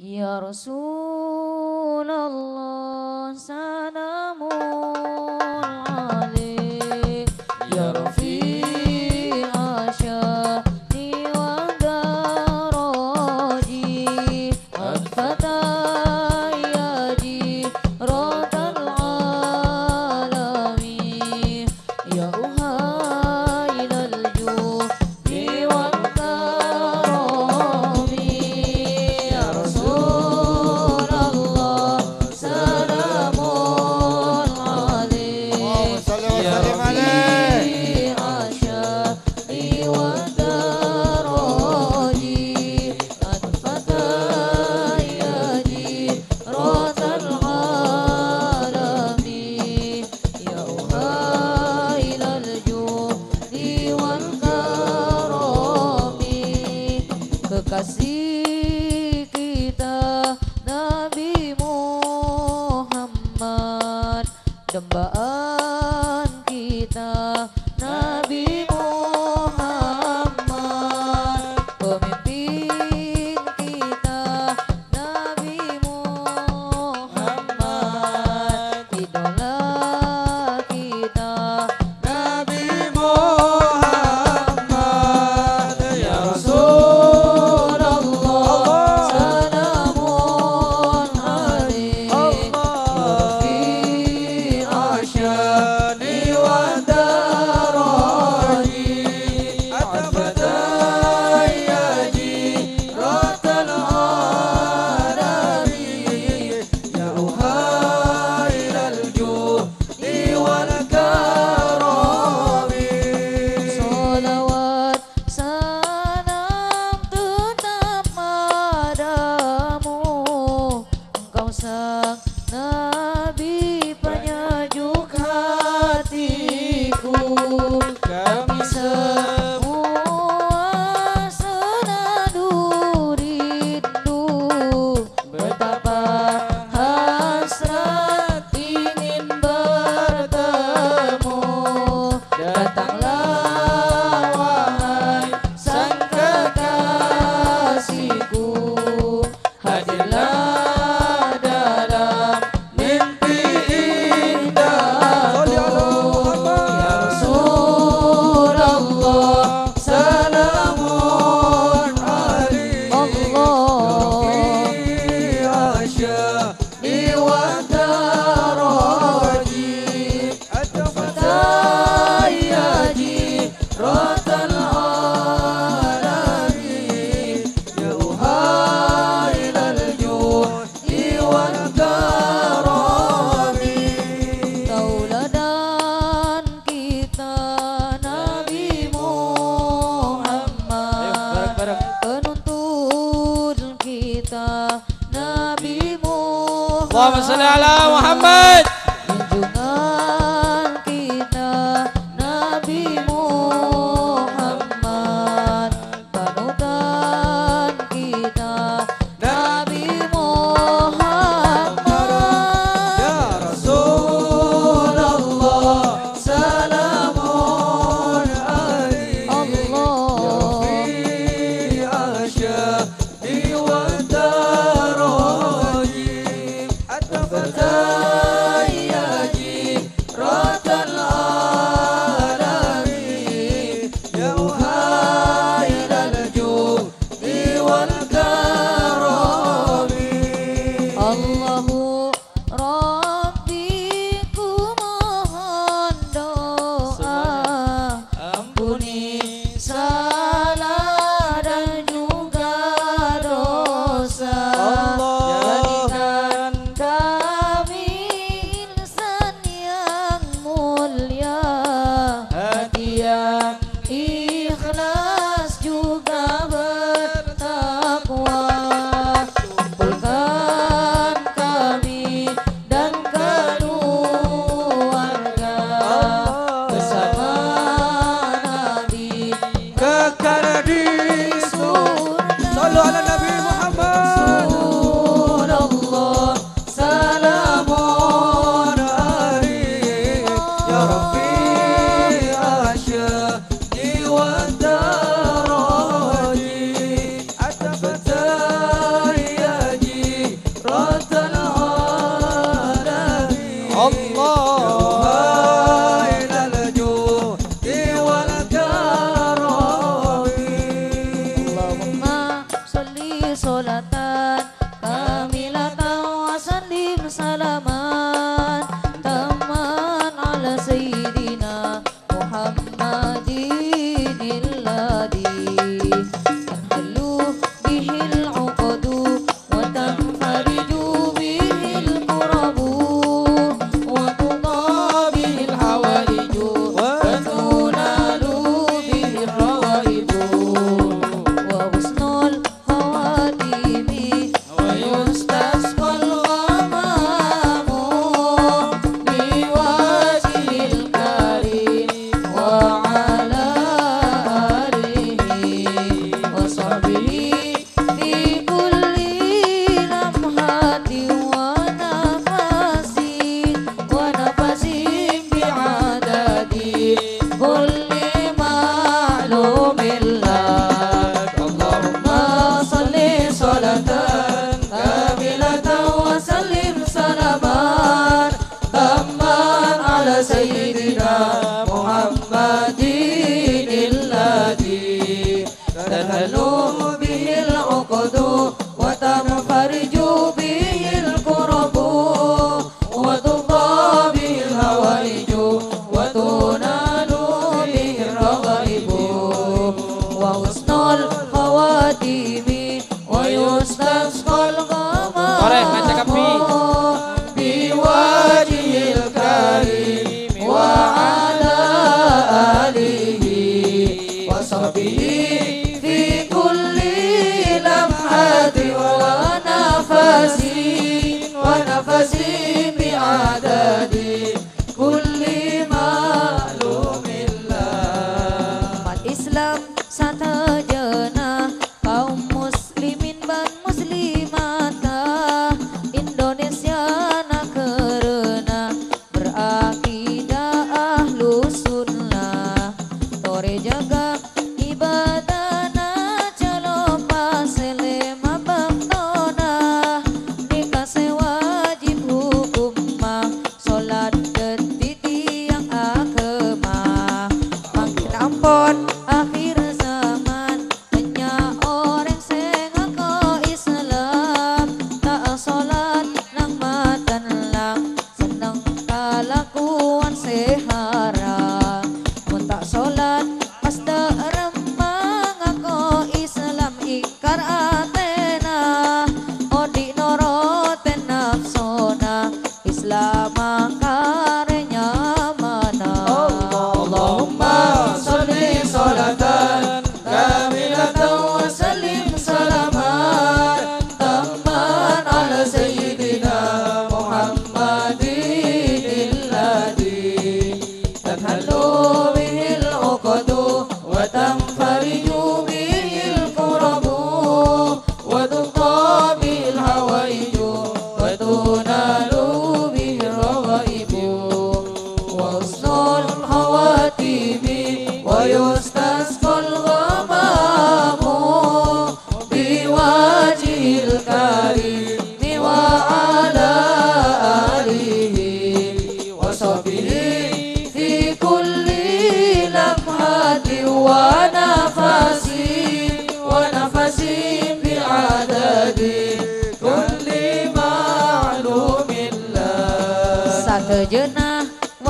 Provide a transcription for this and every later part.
Ya Rasulullah salamun salli Muhammad Allahumma salli ala 감사합니다.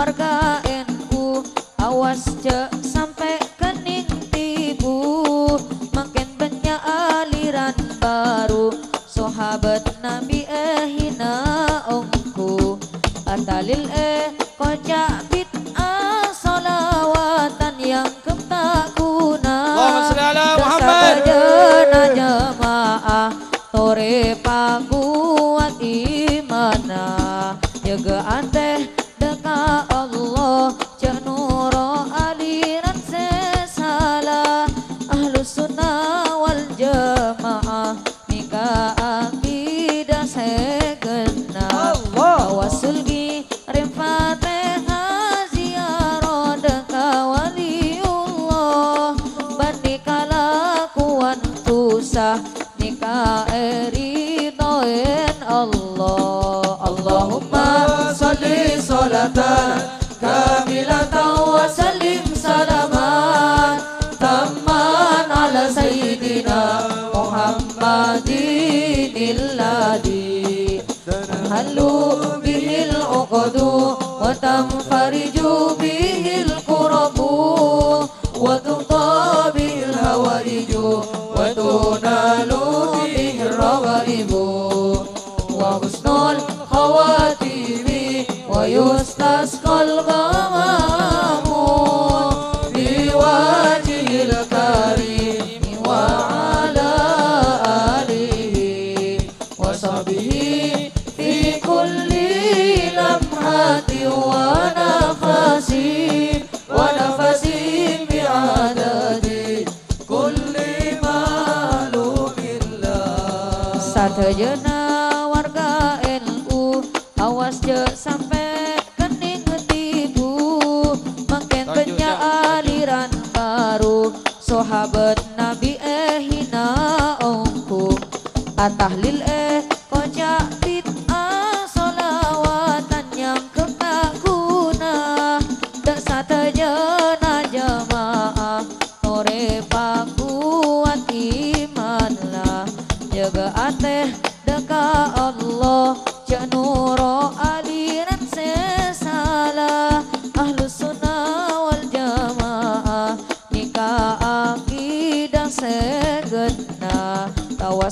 Warga NU awas cek غدو وتنفرج sejena warga NU awas je sampai kening ketipu makin ya. banyak aliran baru sahabat Nabi eh hina ongku atahlil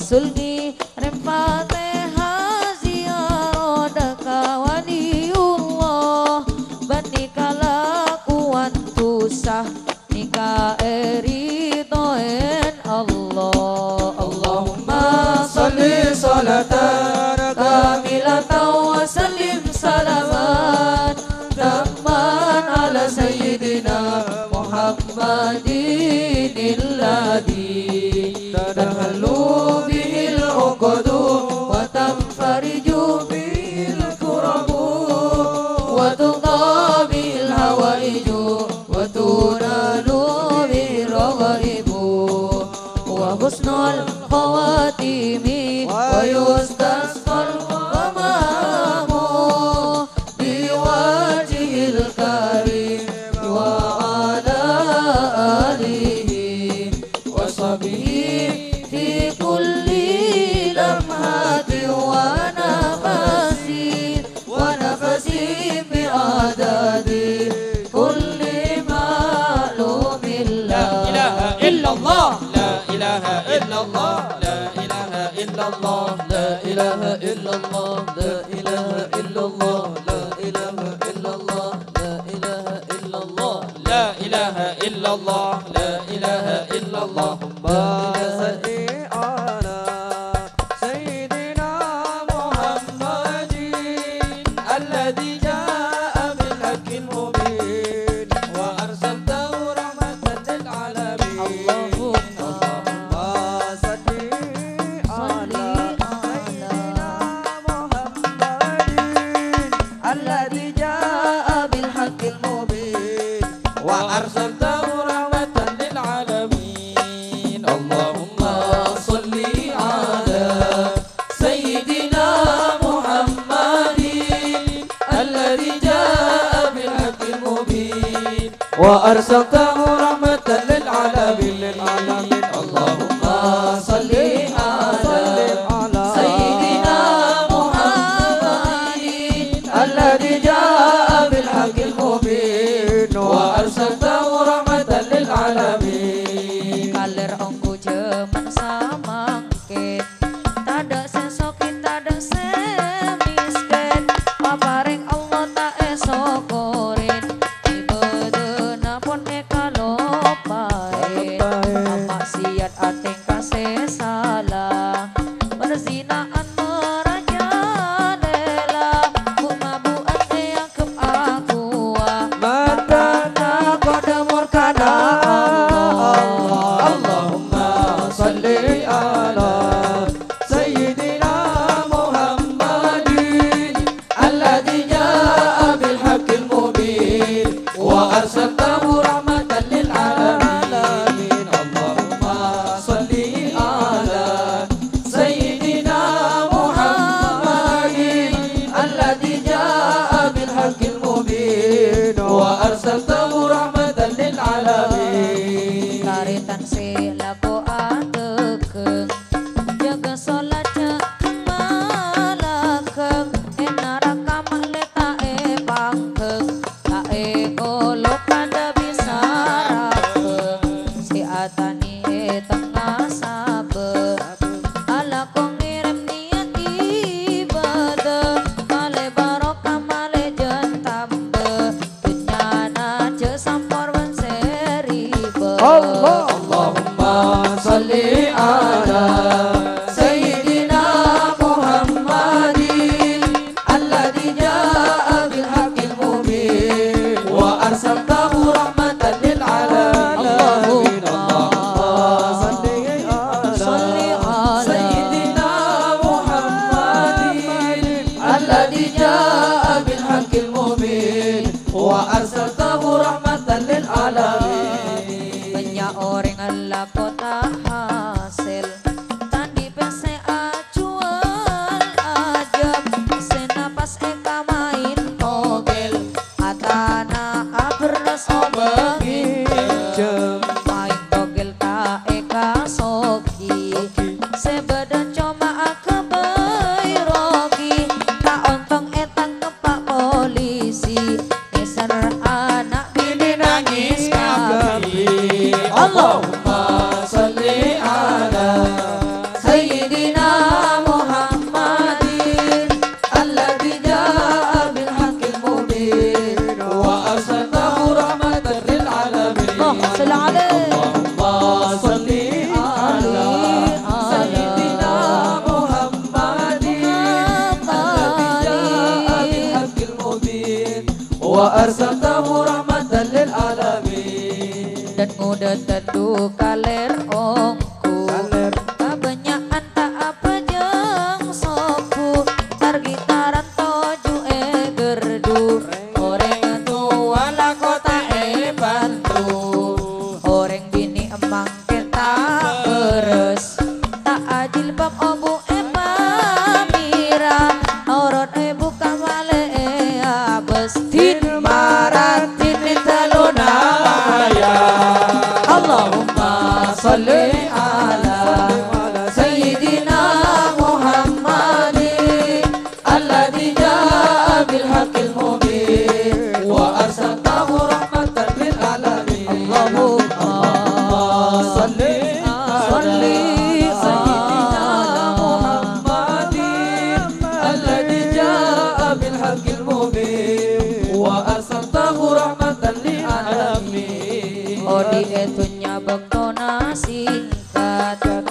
Rasul di haziaro Bani nikah eritoen Allah. Allahumma salli salatan Taman alasayidina Muhammad entonces. وأرسلته رحمة للعالمين dan muda tentu kaler bektona singkat